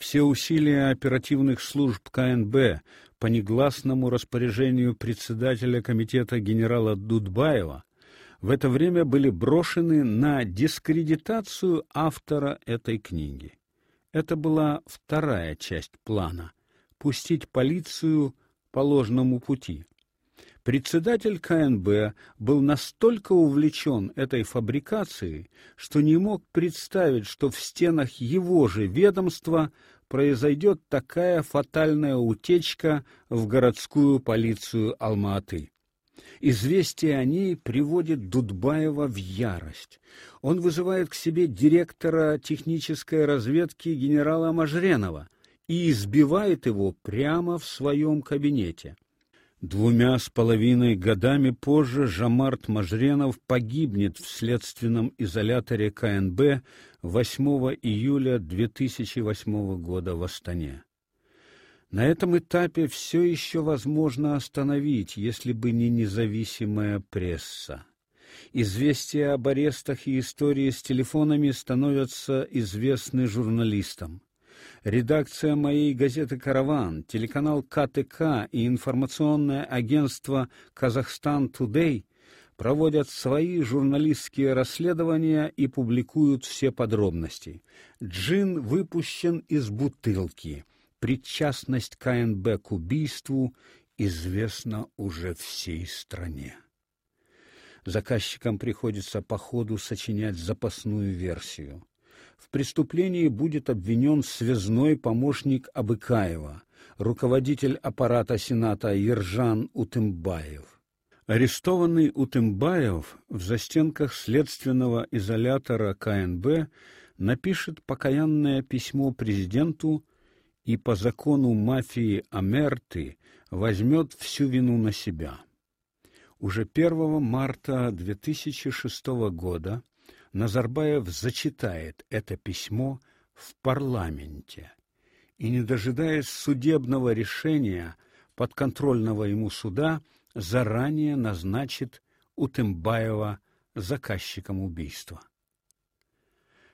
Все усилия оперативных служб КНБ по негласному распоряжению председателя комитета генерала Дудбаева в это время были брошены на дискредитацию автора этой книги. Это была вторая часть плана пустить полицию по ложному пути. Председатель КНБ был настолько увлечен этой фабрикацией, что не мог представить, что в стенах его же ведомства произойдет такая фатальная утечка в городскую полицию Алма-Аты. Известие о ней приводит Дудбаева в ярость. Он вызывает к себе директора технической разведки генерала Мажренова и избивает его прямо в своем кабинете. Двумя с половиной годами позже Жамарт Мажренов погибнет в следственном изоляторе КНБ 8 июля 2008 года в Астане. На этом этапе все еще возможно остановить, если бы не независимая пресса. Известия об арестах и истории с телефонами становятся известны журналистам. Редакция моей газеты Караван, телеканал КТК и информационное агентство Казахстан Тудей проводят свои журналистские расследования и публикуют все подробности. Джин выпущен из бутылки. Причастность КНБ к убийству известна уже всей стране. Заказчикам приходится по ходу сочинять запасную версию. В преступлении будет обвинен связной помощник Абыкаева, руководитель аппарата Сената Ержан Утымбаев. Арестованный Утымбаев в застенках следственного изолятора КНБ напишет покаянное письмо президенту и по закону мафии Амерты возьмет всю вину на себя. Уже 1 марта 2006 года Назарбаев зачитает это письмо в парламенте и, не дожидаясь судебного решения подконтрольного ему суда, заранее назначит Утымбаева заказчиком убийства.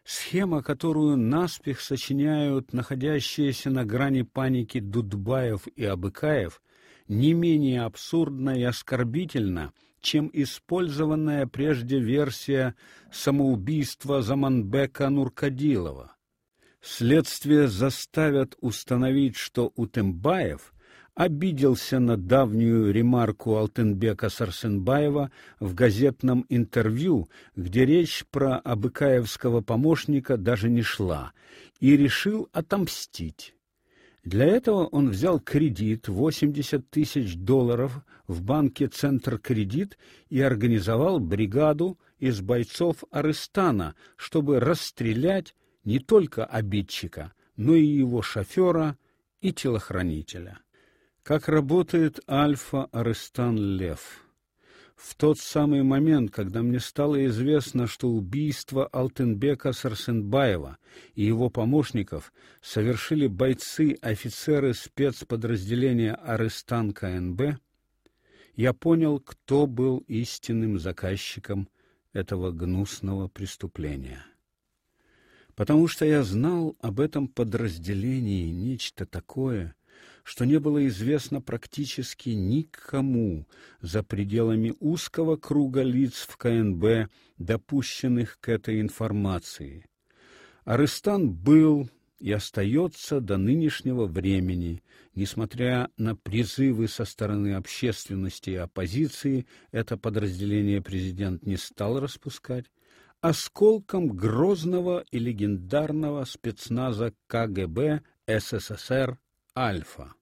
Схема, которую наспех сочиняют находящиеся на грани паники Дудбаев и Абыкаев, не менее абсурдна и оскорбительна, чем использованная прежде версия самоубийства Заманбека Нуркадилова. Следствие заставят установить, что Утембаев обиделся на давнюю ремарку Алтынбека Сарсенбаева в газетном интервью, где речь про Абыкаевского помощника даже не шла, и решил отомстить. Для этого он взял кредит 80 тысяч долларов в банке Центр Кредит и организовал бригаду из бойцов Арыстана, чтобы расстрелять не только обидчика, но и его шофера и телохранителя. Как работает Альфа-Арыстан Лев? В тот самый момент, когда мне стало известно, что убийство Алтынбека Сарсенбаева и его помощников совершили бойцы-офицеры спецподразделения Арыстан КНБ, я понял, кто был истинным заказчиком этого гнусного преступления. Потому что я знал об этом подразделении нечто такое, что не было известно практически никому за пределами узкого круга лиц в КНБ, допущенных к этой информации. Арыстан был и остается до нынешнего времени, несмотря на призывы со стороны общественности и оппозиции, это подразделение президент не стал распускать, осколком грозного и легендарного спецназа КГБ СССР Альфа.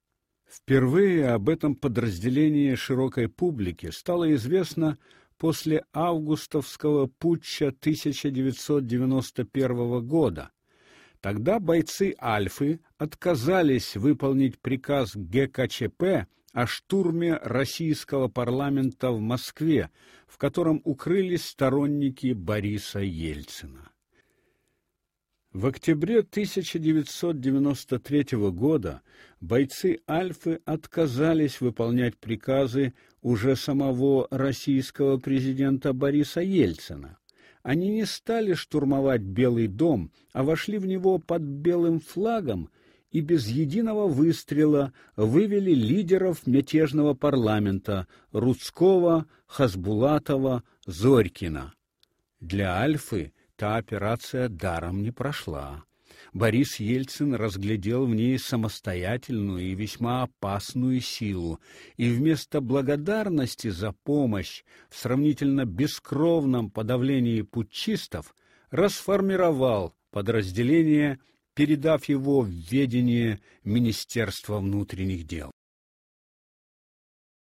Впервые об этом подразделении широкой публике стало известно после августовского путча 1991 года. Тогда бойцы Альфы отказались выполнить приказ ГКЧП о штурме российского парламента в Москве, в котором укрылись сторонники Бориса Ельцина. В октябре 1993 года бойцы Альфы отказались выполнять приказы уже самого российского президента Бориса Ельцина. Они не стали штурмовать Белый дом, а вошли в него под белым флагом и без единого выстрела вывели лидеров мятежного парламента Рудского, Хасбулатова, Зорькина. Для Альфы та операция даром не прошла. Борис Ельцин разглядел в ней самостоятельную и весьма опасную силу, и вместо благодарности за помощь в сравнительно бескровном подавлении путчистов расформировал подразделение, передав его в ведение Министерства внутренних дел.